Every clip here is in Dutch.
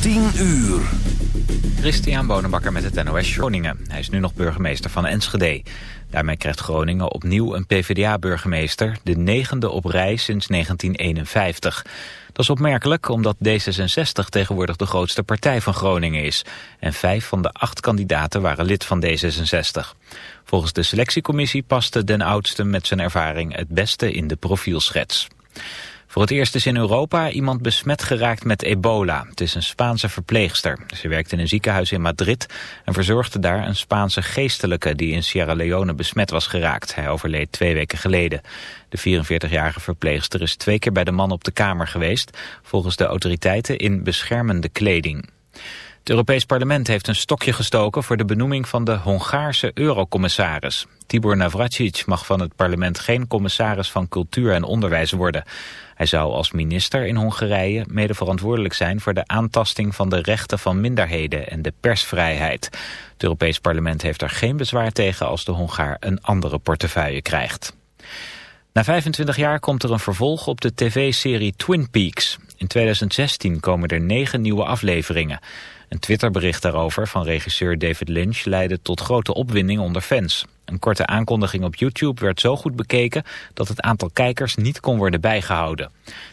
10 uur. Christian Bonenbakker met het NOS Groningen. Hij is nu nog burgemeester van Enschede. Daarmee krijgt Groningen opnieuw een PvdA-burgemeester... de negende op rij sinds 1951. Dat is opmerkelijk omdat D66 tegenwoordig de grootste partij van Groningen is. En vijf van de acht kandidaten waren lid van D66. Volgens de selectiecommissie paste den oudste met zijn ervaring het beste in de profielschets. Voor het eerst is in Europa iemand besmet geraakt met ebola. Het is een Spaanse verpleegster. Ze werkt in een ziekenhuis in Madrid en verzorgde daar een Spaanse geestelijke die in Sierra Leone besmet was geraakt. Hij overleed twee weken geleden. De 44-jarige verpleegster is twee keer bij de man op de kamer geweest, volgens de autoriteiten in beschermende kleding. Het Europees Parlement heeft een stokje gestoken voor de benoeming van de Hongaarse eurocommissaris. Tibor Navracic mag van het parlement geen commissaris van cultuur en onderwijs worden. Hij zou als minister in Hongarije mede verantwoordelijk zijn voor de aantasting van de rechten van minderheden en de persvrijheid. Het Europees Parlement heeft er geen bezwaar tegen als de Hongaar een andere portefeuille krijgt. Na 25 jaar komt er een vervolg op de tv-serie Twin Peaks. In 2016 komen er negen nieuwe afleveringen. Een Twitterbericht daarover van regisseur David Lynch leidde tot grote opwinding onder fans. Een korte aankondiging op YouTube werd zo goed bekeken dat het aantal kijkers niet kon worden bijgehouden.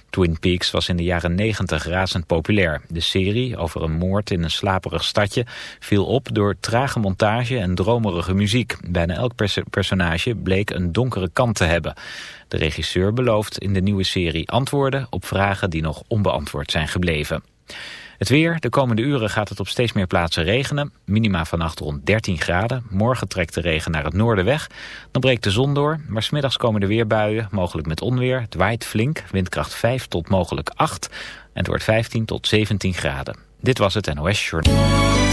Twin Peaks was in de jaren 90 razend populair. De serie over een moord in een slaperig stadje viel op door trage montage en dromerige muziek. Bijna elk personage bleek een donkere kant te hebben. De regisseur belooft in de nieuwe serie antwoorden op vragen die nog onbeantwoord zijn gebleven. Het weer, de komende uren gaat het op steeds meer plaatsen regenen. Minima vannacht rond 13 graden. Morgen trekt de regen naar het noorden weg. Dan breekt de zon door, maar smiddags komen er weer buien, mogelijk met onweer. Het waait flink, windkracht 5 tot mogelijk 8. En het wordt 15 tot 17 graden. Dit was het NOS Journal.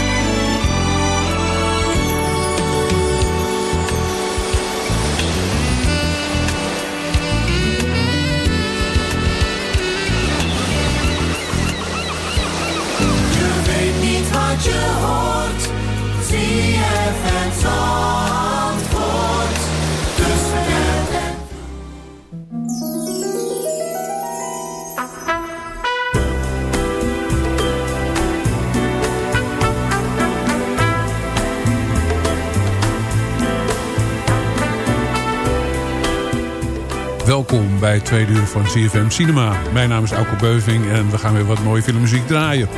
Welkom bij het tweede uur van CFM Cinema. Mijn naam is Auke Beuving en we gaan weer wat mooie filmmuziek draaien.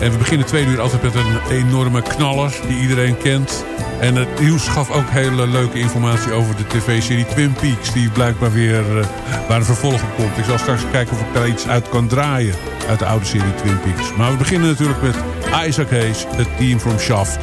En we beginnen twee uur altijd met een enorme knaller die iedereen kent. En het nieuws gaf ook hele leuke informatie over de tv-serie Twin Peaks... die blijkbaar weer uh, waar een vervolg op komt. Ik zal straks kijken of ik daar iets uit kan draaien uit de oude serie Twin Peaks. Maar we beginnen natuurlijk met Isaac Hayes, het team from Shaft.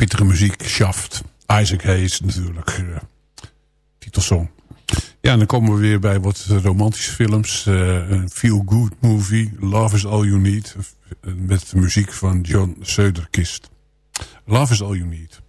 Pittige muziek, Shaft. Isaac Hayes natuurlijk. eh, titelsong. Ja, en dan komen we weer bij wat romantische films. eh, een feel-good movie. Love is all you need. eh, Met de muziek van John Söderkist. Love is all you need.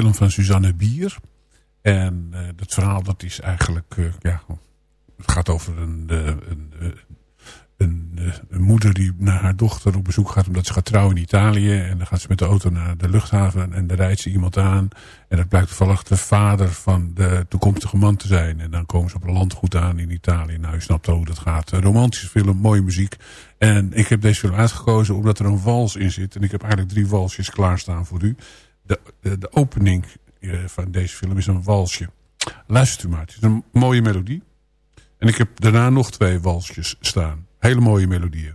Film van Suzanne Bier. En eh het verhaal dat is eigenlijk... eh, ja, het gaat over een, eh, een, een, een moeder die naar haar dochter op bezoek gaat... omdat ze gaat trouwen in Italië. En dan gaat ze met de auto naar de luchthaven en dan rijdt ze iemand aan. En dat blijkt toevallig de vader van de toekomstige man te zijn. En dan komen ze op een landgoed aan in Italië. Nou, je snapt al hoe dat gaat. Een romantische film, mooie muziek. En ik heb deze film uitgekozen omdat er een wals in zit. En ik heb eigenlijk drie walsjes klaarstaan voor u. De, opening eh, van deze film is een walsje. Luistert u maar, het is een mooie melodie. En ik heb daarna nog twee walsjes staan. Hele mooie melodieën.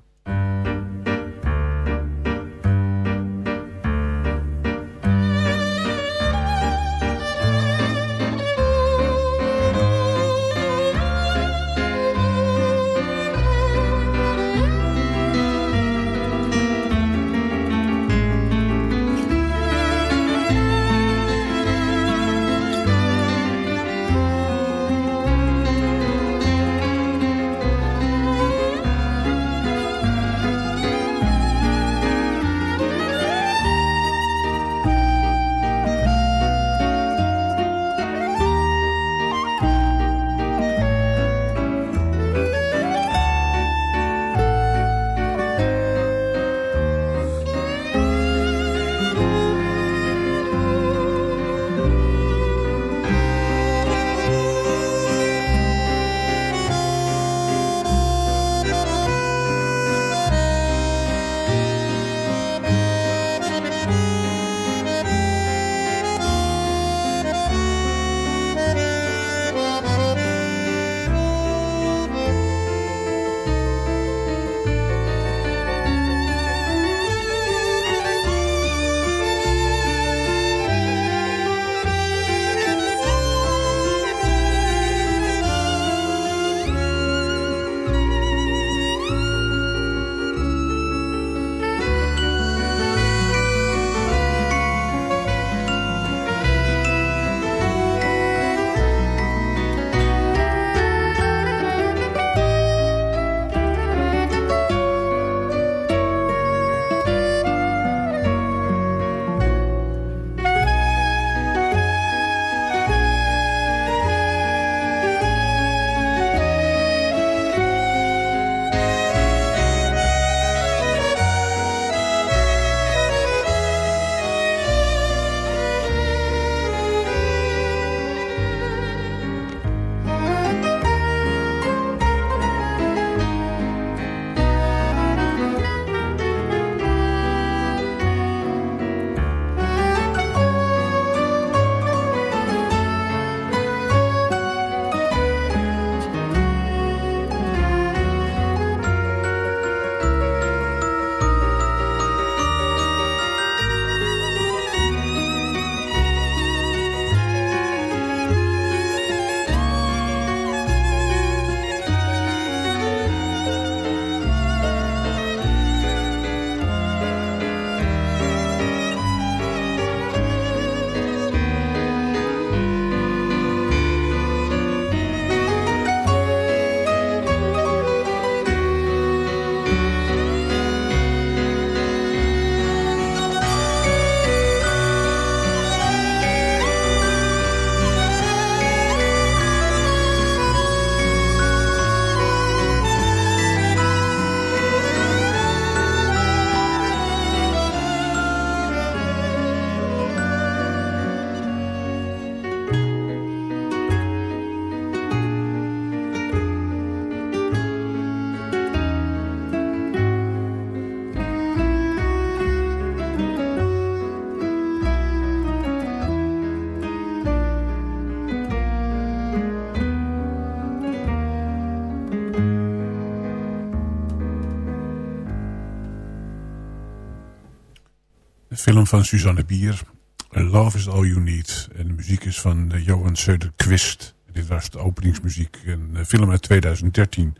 Film van Suzanne Bier. Love is all you need. En de muziek is van uh, Johan Söderqvist. Dit was de openingsmuziek. Een uh, film uit 2013.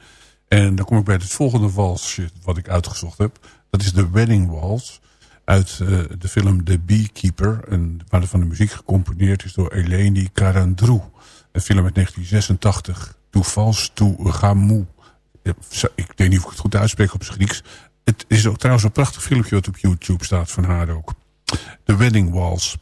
En dan kom ik bij het volgende walsje wat ik uitgezocht heb. Dat is de Wedding Waltz. Uit uh, de film The Beekeeper. En waarvan de muziek gecomponeerd is door Eleni Karandrou. Een film uit 1986. Toevals to Gamou. Ik weet niet of ik het goed uitspreek op zijn Grieks. Het is ook trouwens een prachtig filmpje wat op YouTube staat van haar ook. The Wedding Walls.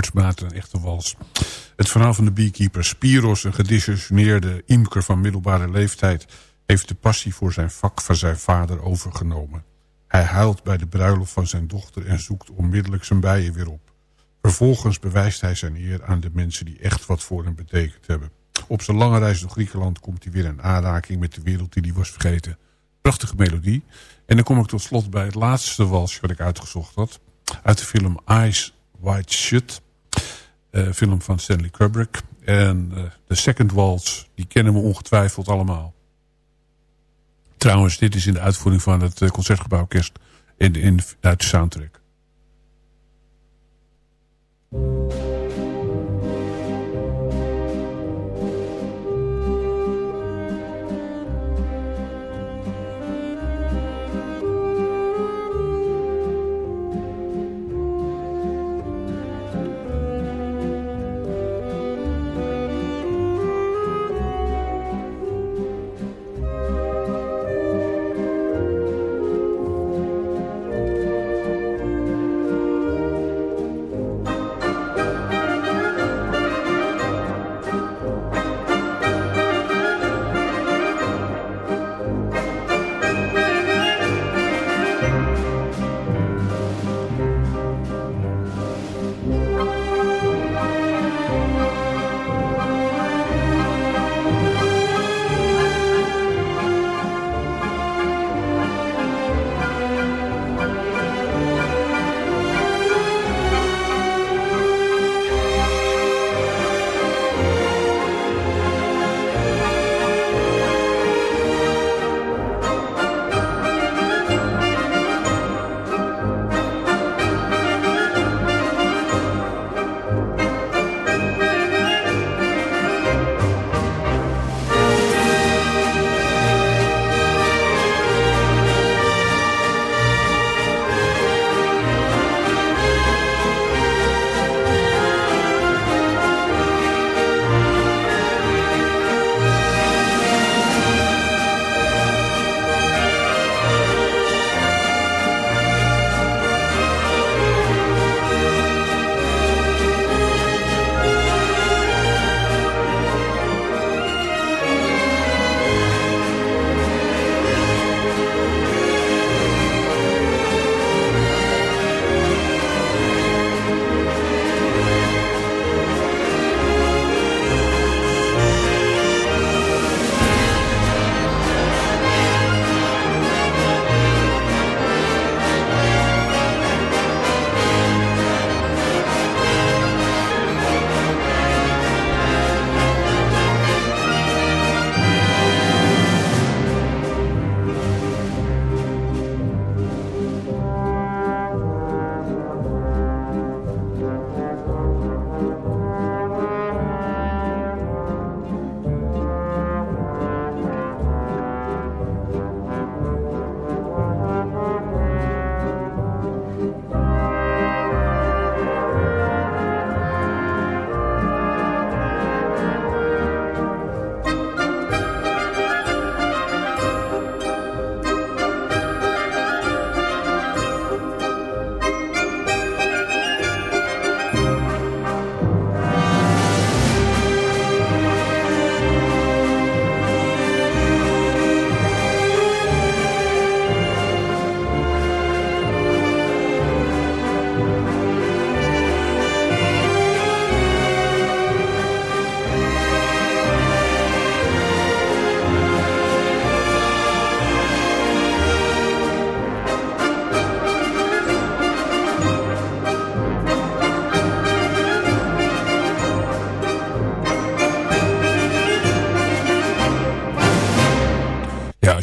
Driekwartsmaten, een echte wals. Het verhaal van de beekeeper. Spiros, een gedisciplineerde imker van middelbare leeftijd... heeft de passie voor zijn vak van zijn vader overgenomen. Hij huilt bij de bruiloft van zijn dochter en zoekt onmiddellijk zijn bijen weer op. Vervolgens bewijst hij zijn eer aan de mensen die echt wat voor hem betekend hebben. Op zijn lange reis door Griekenland komt hij weer in aanraking met de wereld die hij was vergeten. Prachtige melodie. En dan kom ik tot slot bij het laatste walsje wat ik uitgezocht had. Uit de film Eyes Wide Shut. Uh, film van Stanley Kubrick. En de Second Waltz, die kennen we ongetwijfeld allemaal. Trouwens, dit is in de uitvoering van het uh, Concertgebouworkest in, in, uit soundtrack.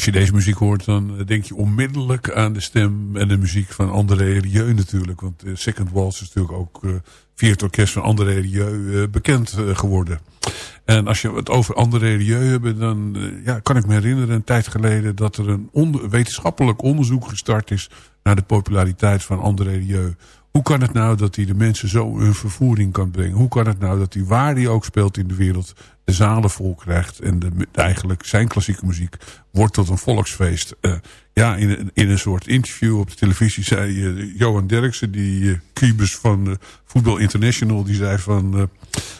Als je deze muziek hoort, dan denk je onmiddellijk aan de stem en de muziek van André Rieu natuurlijk. Want uh, Second Waltz is natuurlijk ook uh, via het orkest van André Rieu bekend geworden. En als je het over André Rieu hebt, dan ja, kan ik me herinneren een tijd geleden dat er een wetenschappelijk onderzoek gestart is naar de populariteit van André Rieu. Hoe kan het nou dat hij de mensen zo een vervoering kan brengen? Hoe kan het nou dat hij waar hij ook speelt in de wereld de zalen vol krijgt. En de, eigenlijk zijn klassieke muziek wordt tot een volksfeest. Uh, ja, in, in een soort interview op de televisie zei uh, Johan Derksen, die uh, Kubus van uh, Voetbal International, die zei van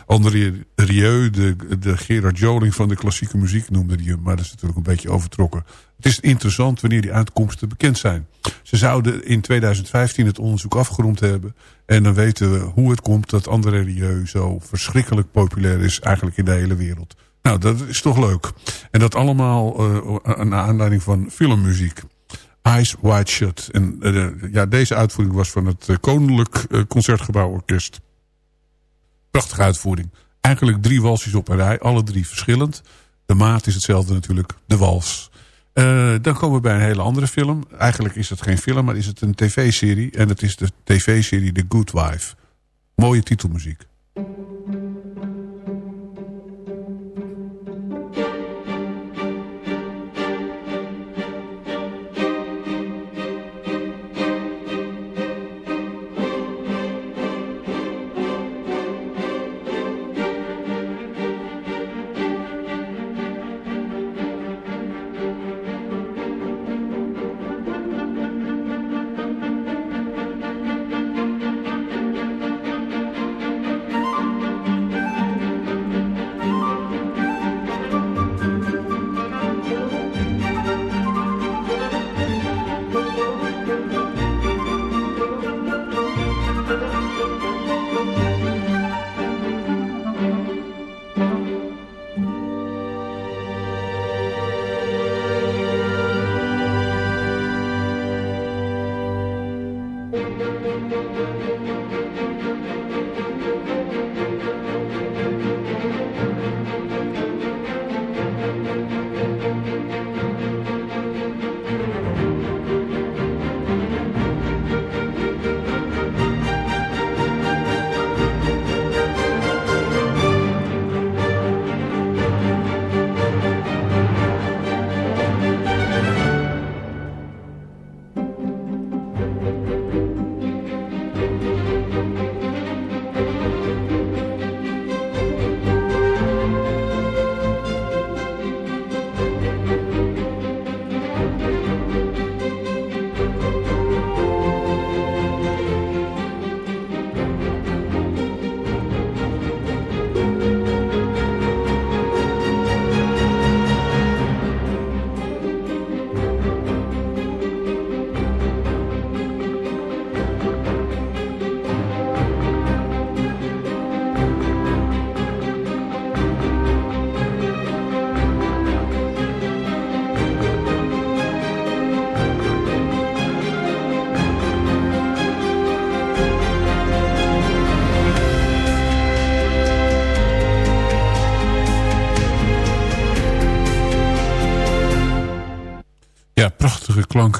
André Rieu, de, de Gerard Joling van de klassieke muziek noemde die hem. Maar dat is natuurlijk een beetje overtrokken. Het is interessant wanneer die uitkomsten bekend zijn. Ze zouden in 2015 het onderzoek afgerond hebben. En dan weten we hoe het komt dat André Rieu zo verschrikkelijk populair is eigenlijk in de hele wereld. Nou, dat is toch leuk. En dat allemaal uh, een aanleiding van filmmuziek. Eyes Wide Shut. En uh, ja, deze uitvoering was van het Koninklijk Concertgebouworkest. Prachtige uitvoering. Eigenlijk drie walsjes op een rij, alle drie verschillend. De maat is hetzelfde natuurlijk, de wals. Dan komen we bij een hele andere film. Eigenlijk is het geen film, maar is het een tv-serie. En het is de tv-serie The Good Wife. Mooie titelmuziek.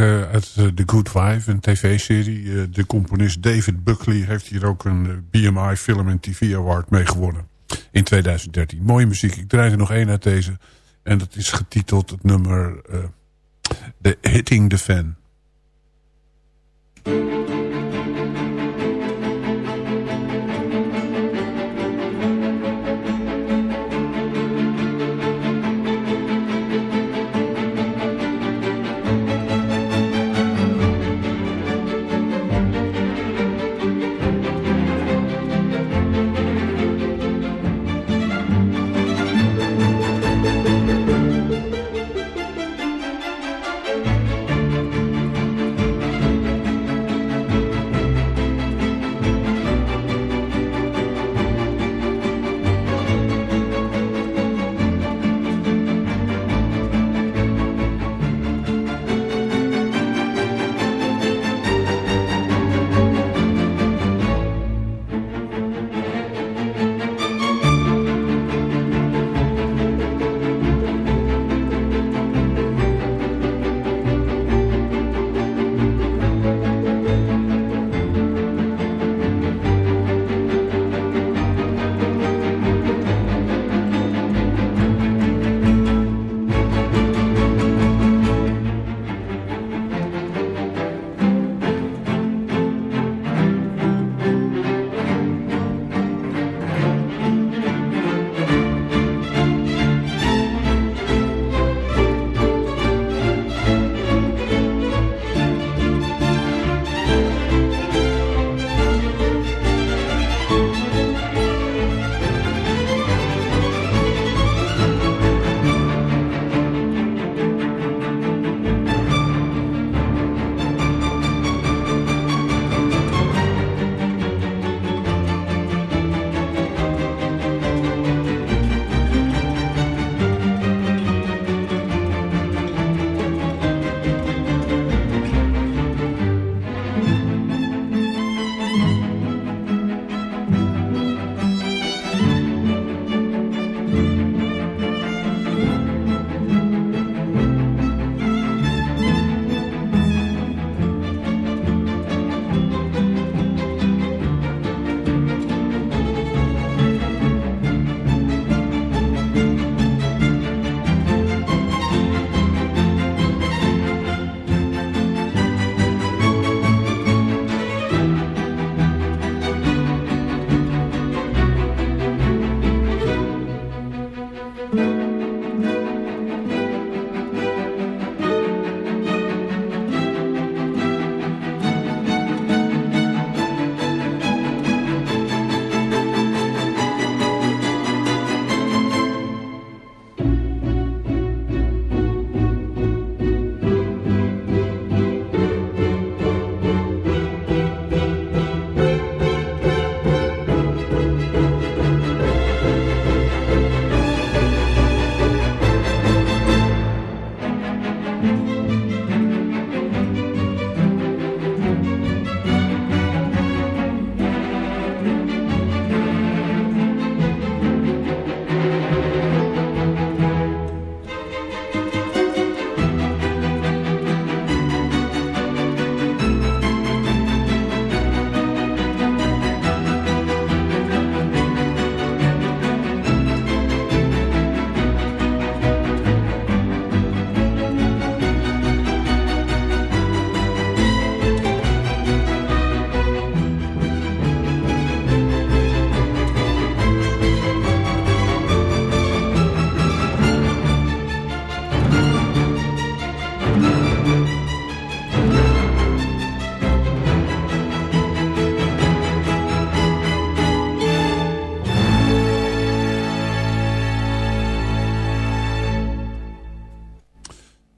Uit The Good Wife, een tv-serie. De componist David Buckley heeft hier ook een BMI Film en TV Award mee gewonnen. In 2013. Mooie muziek. Ik draai er nog één uit deze. En dat is getiteld het nummer The Hitting the Fan.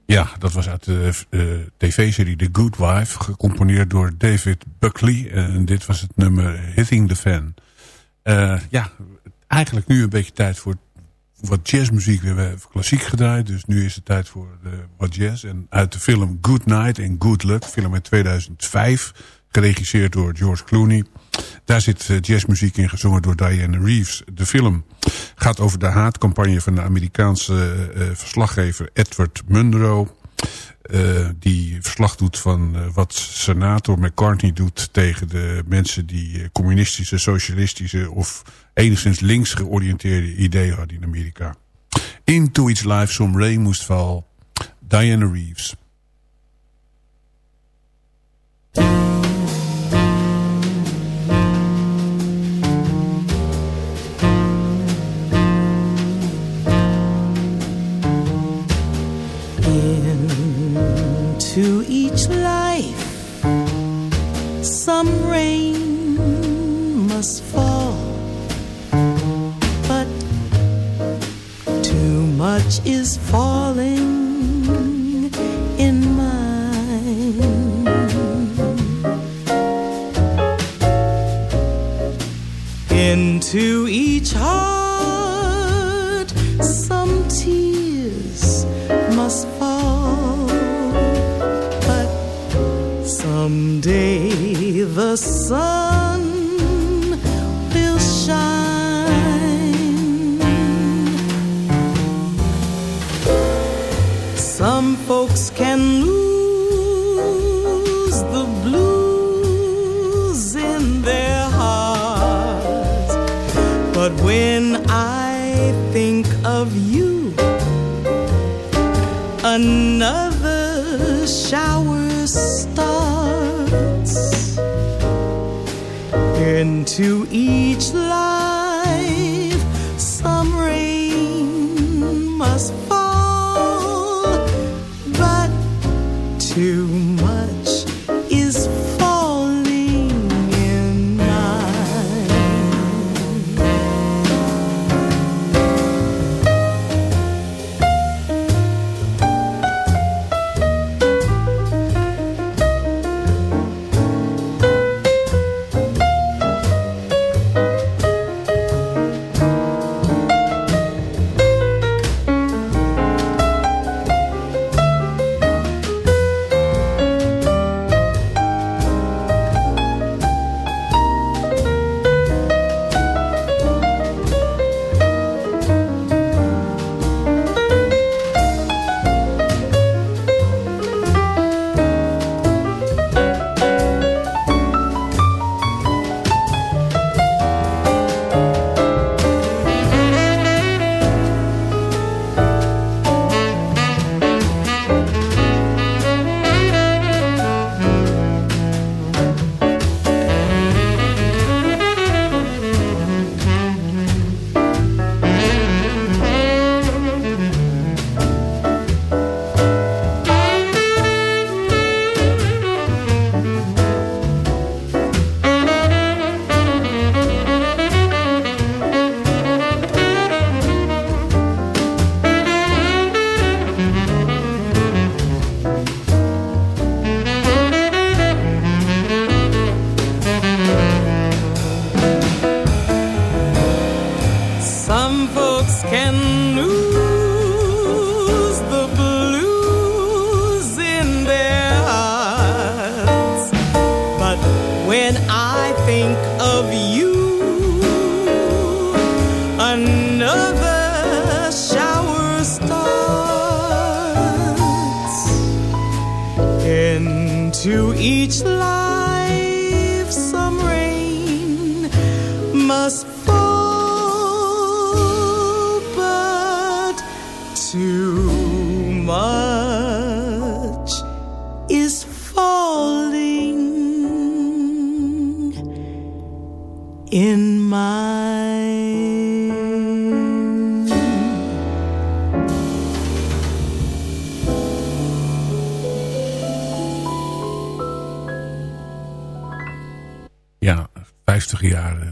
Ja, dat was uit de eh, tv-serie The Good Wife, gecomponeerd door David Buckley. En dit was het nummer Hitting the Fan. Eh, ja, eigenlijk nu een beetje tijd voor wat jazzmuziek. We hebben klassiek gedraaid, dus nu is het tijd voor de, wat jazz. En uit de film Good Night and Good Luck, film uit 2005, geregisseerd door George Clooney. Daar zit eh, jazzmuziek in, gezongen door Diane Reeves. De film gaat over de haatcampagne van de Amerikaanse uh, verslaggever Edward Munro. Die verslag doet van wat senator McCartney doet tegen de mensen die communistische, socialistische of enigszins links georiënteerde ideeën hadden in Amerika. Into Each Life Some Rain moest val. Diana Reeves. Is falling in mine. Into each heart some tears must fall. But someday the sun but when I think of you, another shower starts into each life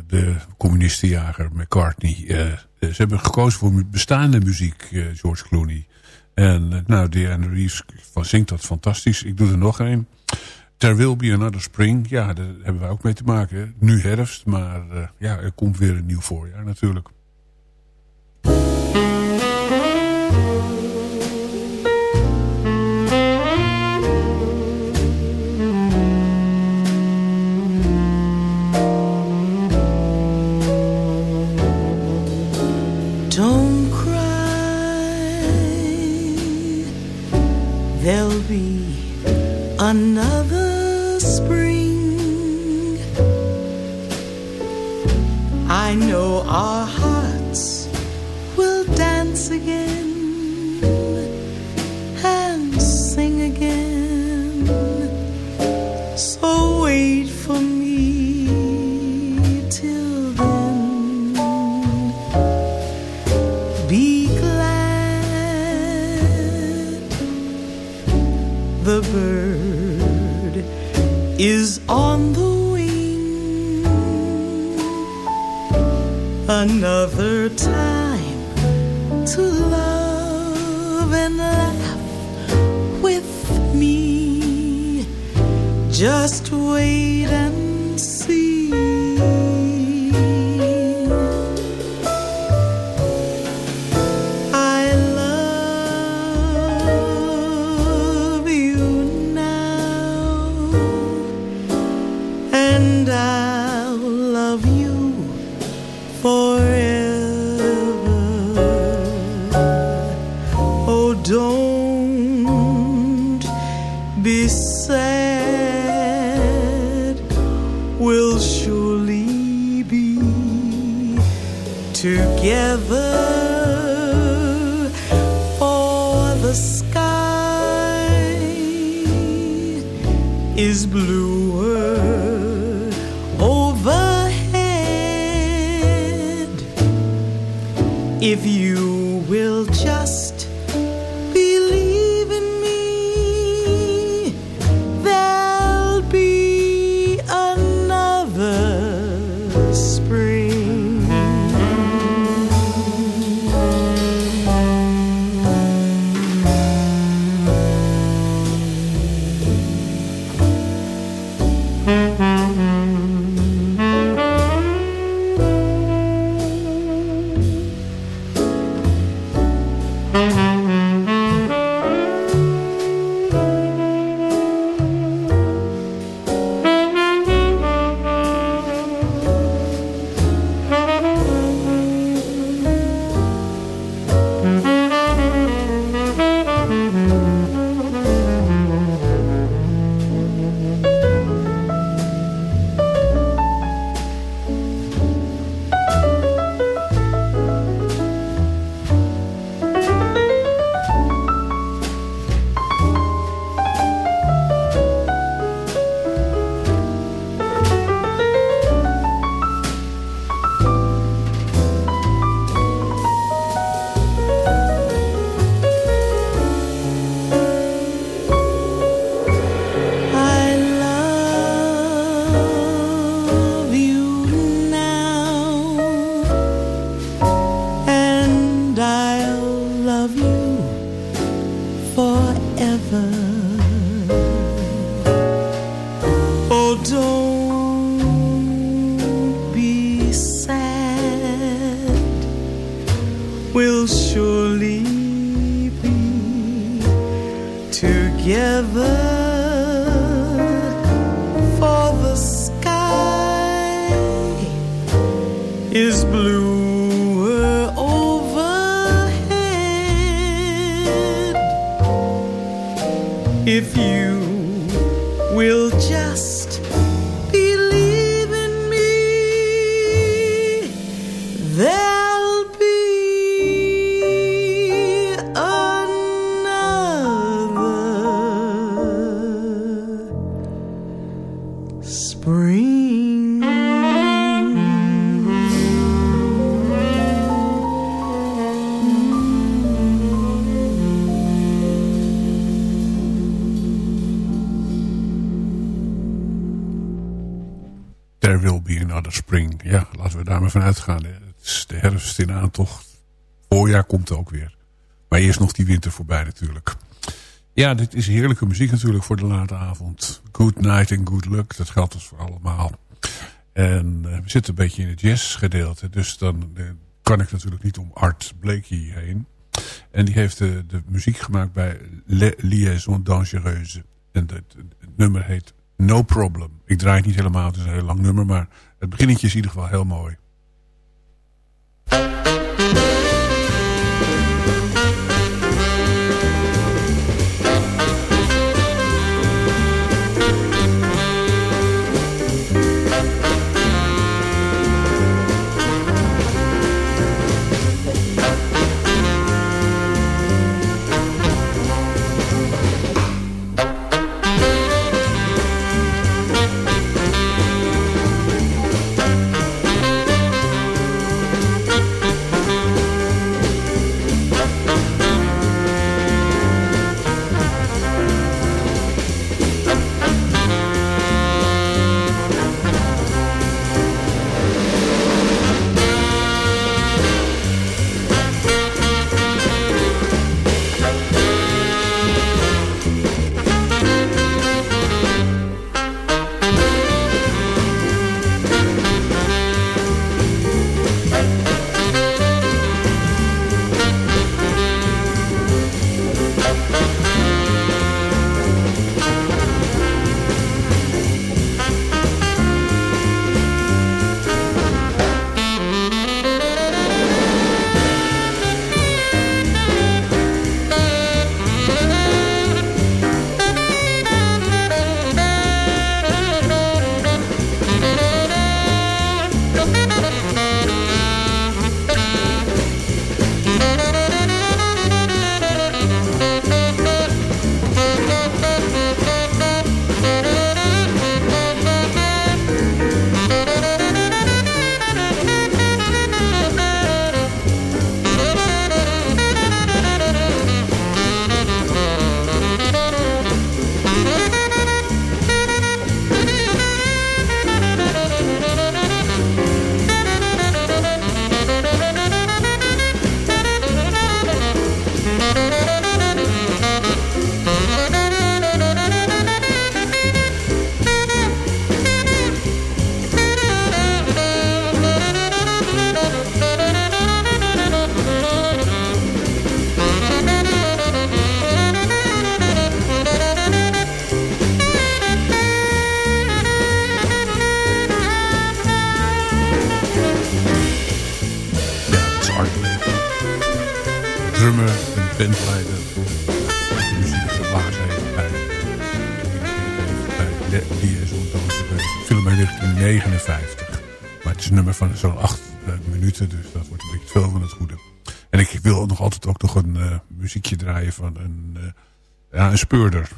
De communistenjager McCartney. Eh, eh, ze hebben gekozen voor bestaande muziek, eh, George Clooney. En nou, Diana Reeves zingt dat fantastisch. Ik doe er nog een. There will be another spring. Ja, daar hebben we ook mee te maken. Nu herfst, maar ja, er komt weer een nieuw voorjaar natuurlijk. another spring. I know our hearts. we daarmee maar van uitgaan. Hè. Het is de herfst in aantocht. Voorjaar komt ook weer. Maar eerst nog die winter voorbij natuurlijk. Ja, dit is heerlijke muziek natuurlijk voor de late avond. Good night and good luck, dat geldt dus voor allemaal. En eh, we zitten een beetje in het jazzgedeelte. Dus dan eh, kan ik natuurlijk niet om Art Blakey heen. En die heeft de, de muziek gemaakt bij Liaison Dangereuse. En het nummer heet No Problem. Ik draai het niet helemaal, het is een heel lang nummer, maar het beginnetje is in ieder geval heel mooi. Van zo'n acht uh, minuten. Dus dat wordt een beetje veel van het goede. En ik wil nog altijd ook nog een uh, muziekje draaien van een, uh, ja, een speurder.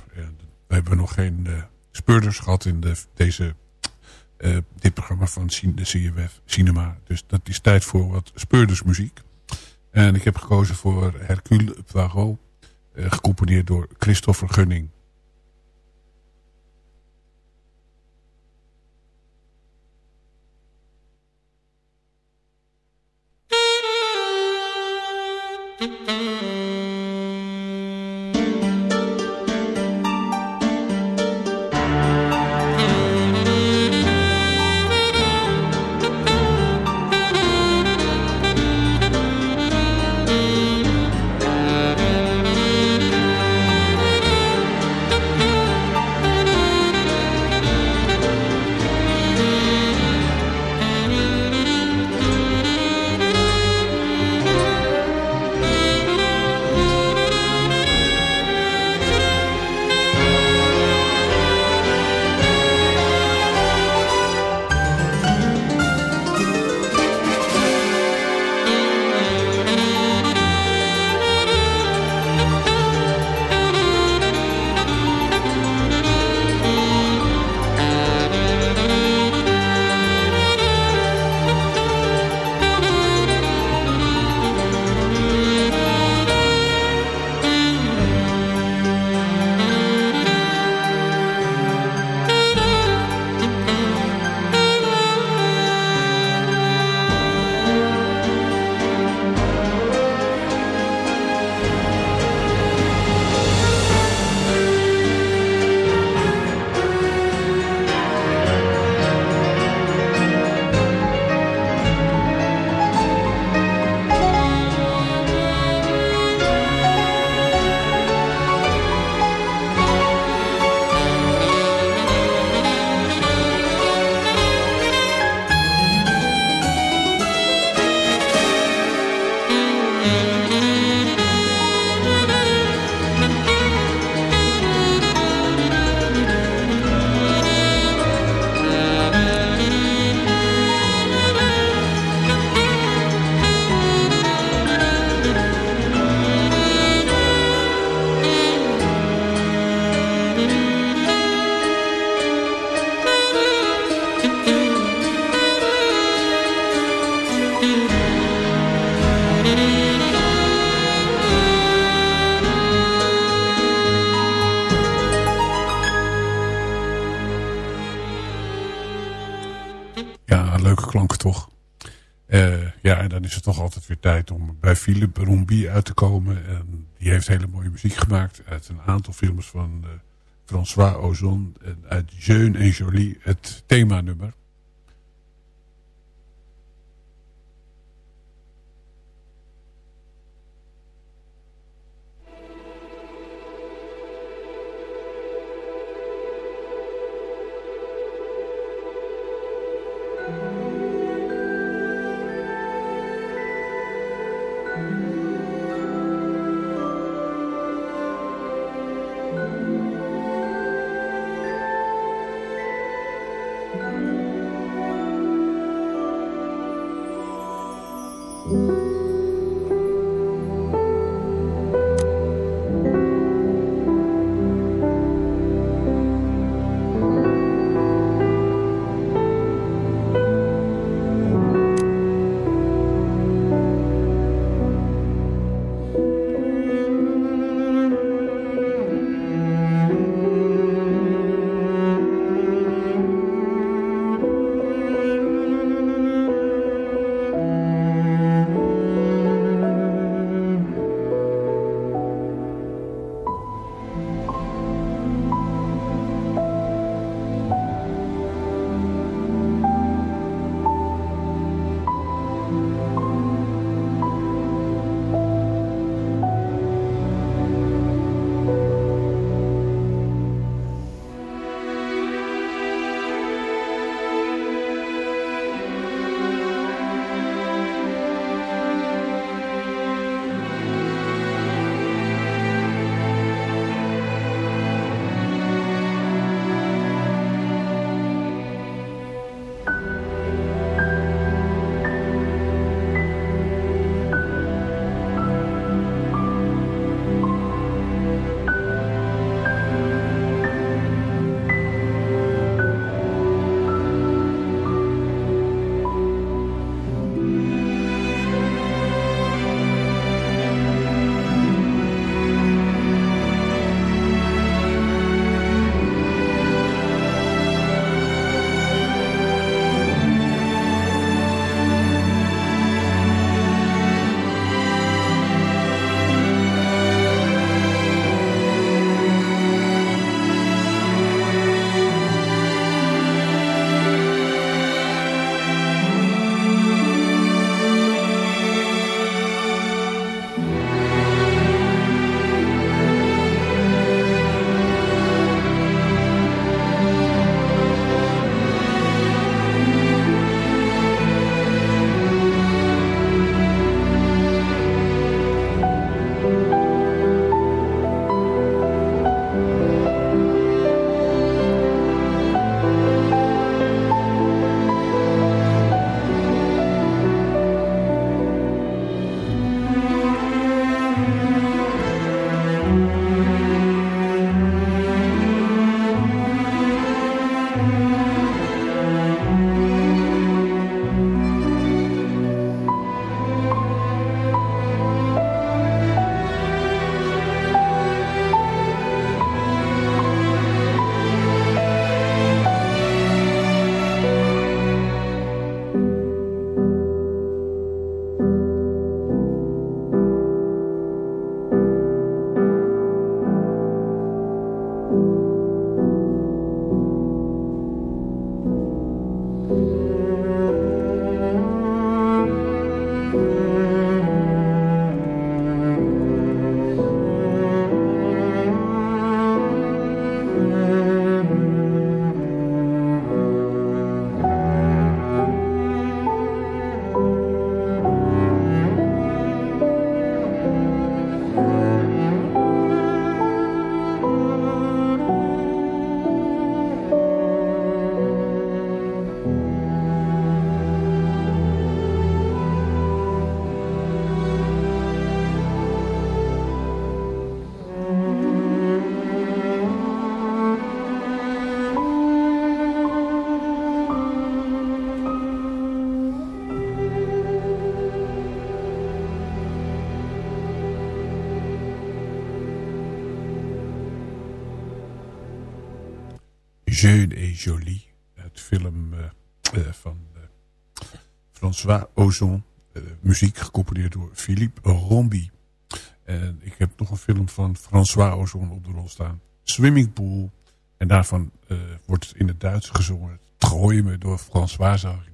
we hebben nog geen speurders gehad in de, deze, dit programma van de CWF Cinema. Dus dat is tijd voor wat speurdersmuziek. En ik heb gekozen voor Hercule Poirot. gecomponeerd door Christopher Gunning. Tijd om bij Philippe Rombi uit te komen. En die heeft hele mooie muziek gemaakt uit een aantal films van eh, François Ozon. En uit Jeune en Jolie, het themanummer. Jeune et Jolie. Het film eh, eh, van uh, François Ozon. Eh, muziek gecomponeerd door Philippe Rombi. En ik heb nog een film van François Ozon op de rol staan. Swimming Pool. En daarvan eh, wordt in het Duits gezongen. Träume door François Hardy.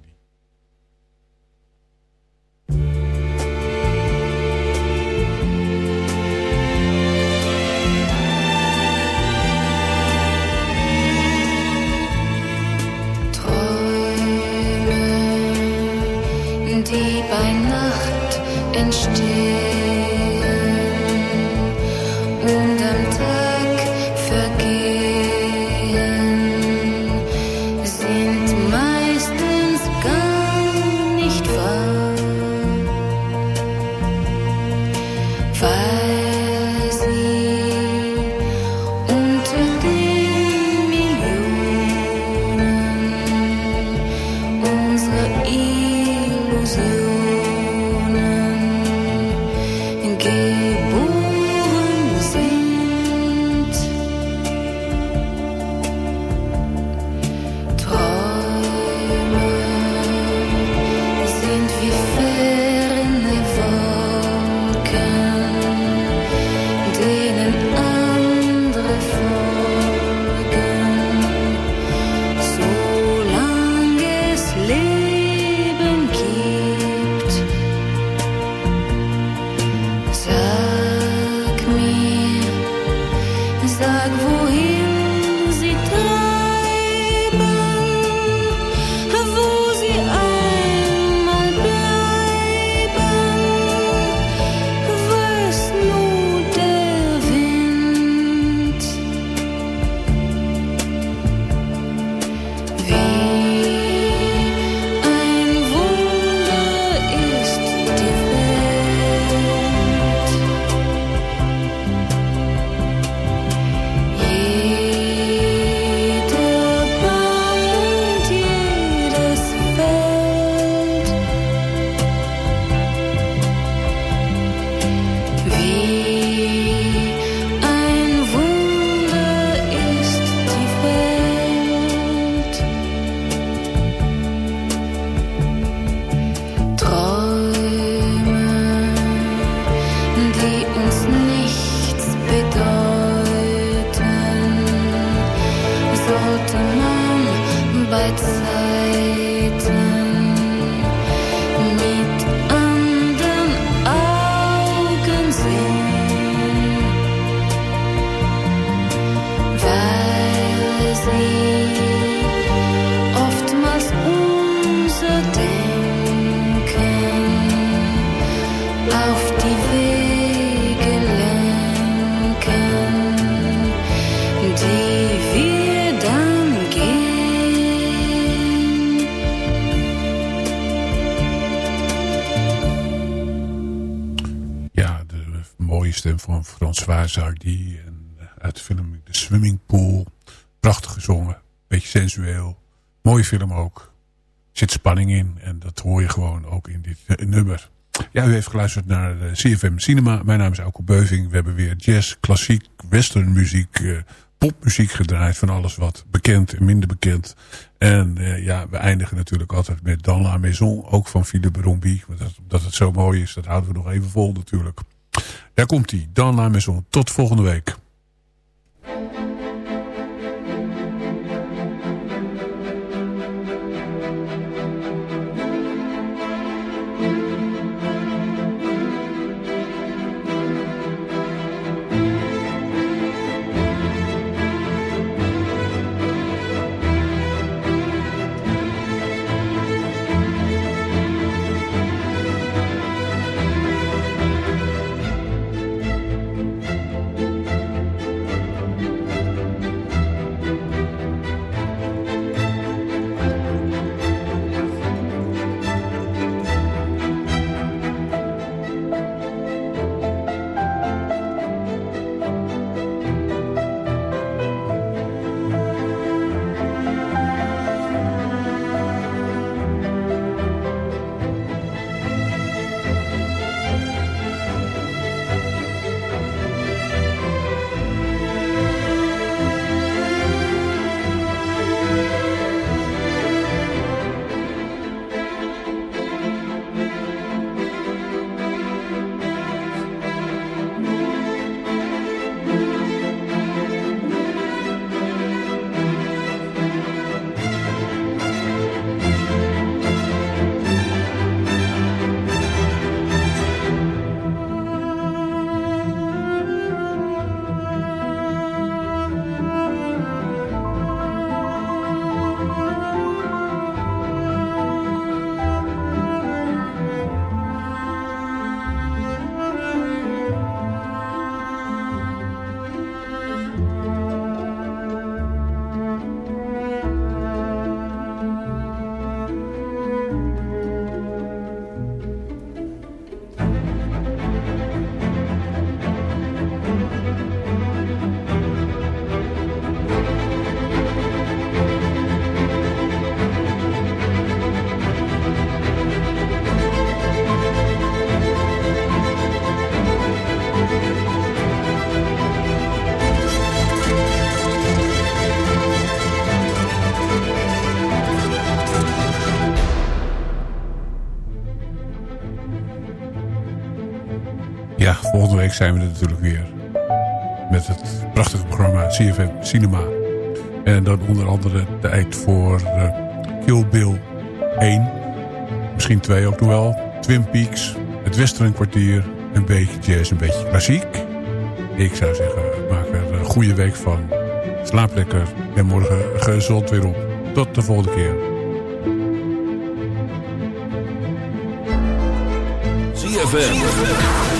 Träume, washed stem van François Hardy. En eh, uit de film The Swimming Pool. Prachtig gezongen. Beetje sensueel. Mooie film ook. Zit spanning in. En dat hoor je gewoon ook in dit eh, nummer. Ja, u heeft geluisterd naar eh, CFM Cinema. Mijn naam is Auke Beuving. We hebben weer jazz, klassiek, western muziek, eh, popmuziek gedraaid. Van alles wat bekend en minder bekend. En ja, we eindigen natuurlijk altijd met Dans la Maison. Ook van Philippe Rombi. Want dat, omdat het zo mooi is, dat houden we nog even vol natuurlijk. Daar komt hij, Dans la Maison. Tot volgende week. Zijn we er natuurlijk weer. Met het prachtige programma CFM Cinema. En dan onder andere tijd voor uh, Kill Bill 1. Misschien 2 ook nog wel. Twin Peaks. Het Western kwartier. Een beetje jazz, een beetje klassiek. Ik zou zeggen, maak er een goede week van. Slaap lekker. En morgen gezond weer op. Tot de volgende keer. ZFM.